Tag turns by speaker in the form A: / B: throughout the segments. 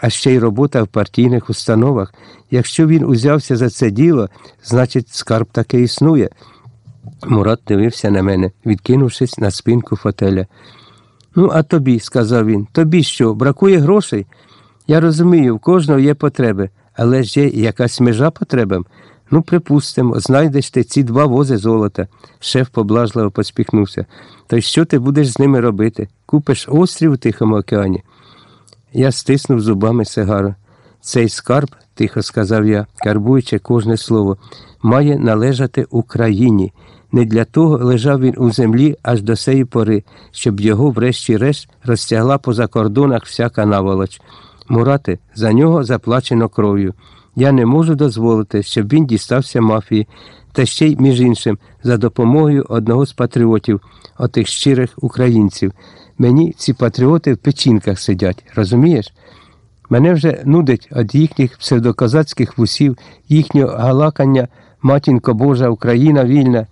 A: а ще й робота в партійних установах. Якщо він узявся за це діло, значить скарб таки існує. Мурат дивився на мене, відкинувшись на спинку фотеля. Ну, а тобі, сказав він, тобі що, бракує грошей? Я розумію, в кожного є потреби, але ж є якась межа потребам. Ну, припустимо, знайдеш ти ці два вози золота. Шеф поблажливо поспіхнувся. То й що ти будеш з ними робити? Купиш острів у Тихому океані? Я стиснув зубами сигару. Цей скарб, тихо сказав я, карбуючи кожне слово, має належати Україні. Не для того лежав він у землі аж до сеї пори, щоб його, врешті-решт, розтягла по закордонах всяка наволоч. Мурати, за нього заплачено кров'ю. Я не можу дозволити, щоб він дістався мафії, та ще й, між іншим, за допомогою одного з патріотів, отих щирих українців. Мені ці патріоти в печінках сидять, розумієш? Мене вже нудить від їхніх псевдокозацьких вусів, їхнього галакання, матінко Божа, Україна вільна,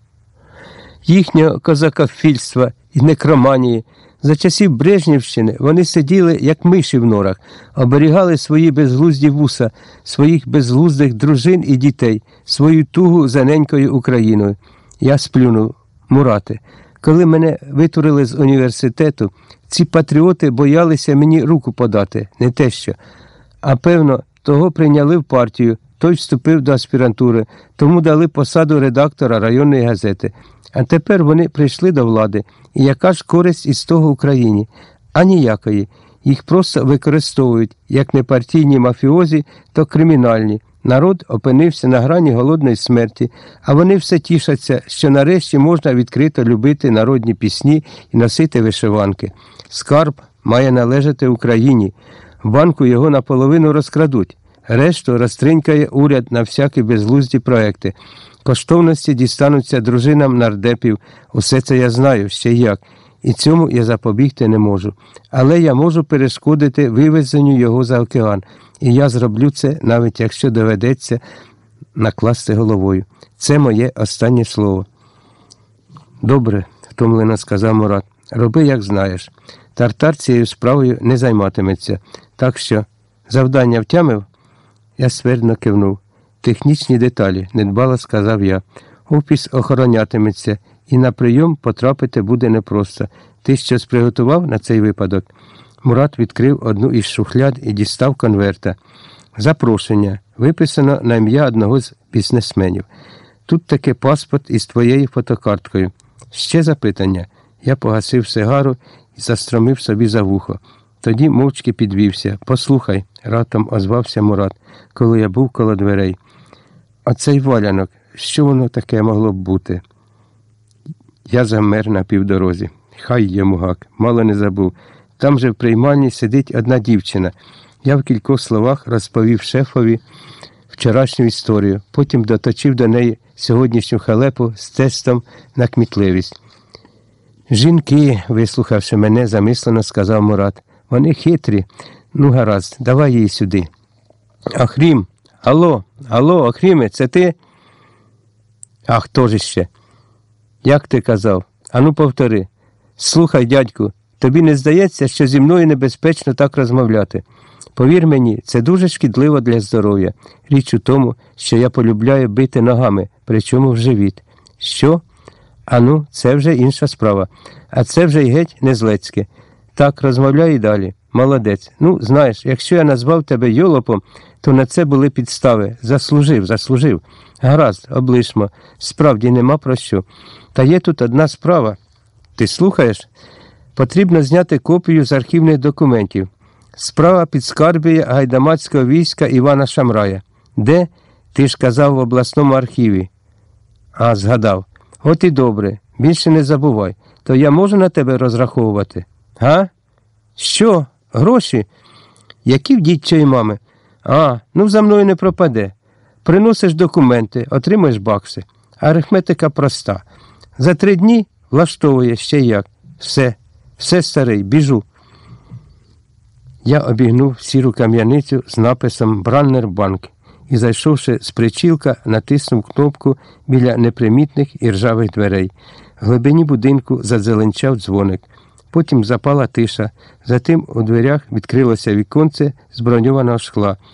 A: їхнього козакофільства і некроманії. За часів Брежнівщини вони сиділи, як миші в норах, оберігали свої безглузді вуса, своїх безглуздих дружин і дітей, свою тугу за ненькою Україною. Я сплюнув, Мурати. Коли мене витурили з університету, ці патріоти боялися мені руку подати, не те що. А певно, того прийняли в партію, той вступив до аспірантури, тому дали посаду редактора районної газети. А тепер вони прийшли до влади, і яка ж користь із того Україні? А ніякої. Їх просто використовують як не партійні мафіозі, то кримінальні. Народ опинився на грані голодної смерті, а вони все тішаться, що нарешті можна відкрито любити народні пісні і носити вишиванки. Скарб має належати Україні. Банку його наполовину розкрадуть. Решту розтринькає уряд на всякі безглузді проекти. Коштовності дістануться дружинам нардепів. Усе це я знаю, ще як. І цьому я запобігти не можу. Але я можу перешкодити вивезенню його за океан, і я зроблю це, навіть якщо доведеться накласти головою. Це моє останнє слово. Добре, втомлено сказав Мурат. Роби, як знаєш. Тартар цією справою не займатиметься. Так що завдання втямив? Я свердно кивнув. Технічні деталі, недбало сказав я. Офіс охоронятиметься, і на прийом потрапити буде непросто. Ти щось приготував на цей випадок? Мурат відкрив одну із шухляд і дістав конверта. Запрошення. Виписано на ім'я одного з бізнесменів. Тут таки паспорт із твоєю фотокарткою. Ще запитання. Я погасив сигару і застромив собі за вухо. Тоді мовчки підвівся. Послухай, ратом озвався Мурат, коли я був коло дверей. А цей валянок, що воно таке могло б бути? Я замер на півдорозі. Хай йому гак, мало не забув. Там же в приймальні сидить одна дівчина. Я в кількох словах розповів шефові вчорашню історію, потім доточив до неї сьогоднішню халепу з тестом на кмітливість. Жінки, вислухавши мене, замислено сказав Мурат. Вони хитрі. Ну, гаразд, давай її сюди. Ахрім, алло, алло, Ахріме, це ти? А хто ж ще? Як ти казав? Ану, повтори. Слухай, дядьку, тобі не здається, що зі мною небезпечно так розмовляти. Повір мені, це дуже шкідливо для здоров'я. Річ у тому, що я полюбляю бити ногами, причому в живіт. Що? Ану, це вже інша справа. А це вже й геть не злецьке. Так, розмовляй і далі. Молодець. Ну, знаєш, якщо я назвав тебе йолопом, то на це були підстави. Заслужив, заслужив. Гаразд, облишмо. Справді нема про що. Та є тут одна справа. Ти слухаєш? Потрібно зняти копію з архівних документів. Справа підскарбує гайдамацького війська Івана Шамрая. Де? Ти ж казав в обласному архіві. А, згадав. От і добре. Більше не забувай. То я можу на тебе розраховувати? Га? Що? Гроші? Які в дідчої мами? А, ну за мною не пропаде. Приносиш документи, отримаєш бакси. Арифметика проста. За три дні влаштовує ще як. Все, все старий, біжу. Я обігнув сіру кам'яницю з написом Браннербанк і, зайшовши з причілка, натиснув кнопку біля непримітних і ржавих дверей. В глибині будинку задзеленчав дзвоник. Потім запала тиша. Затим у дверях відкрилося віконце з броньованого шкла.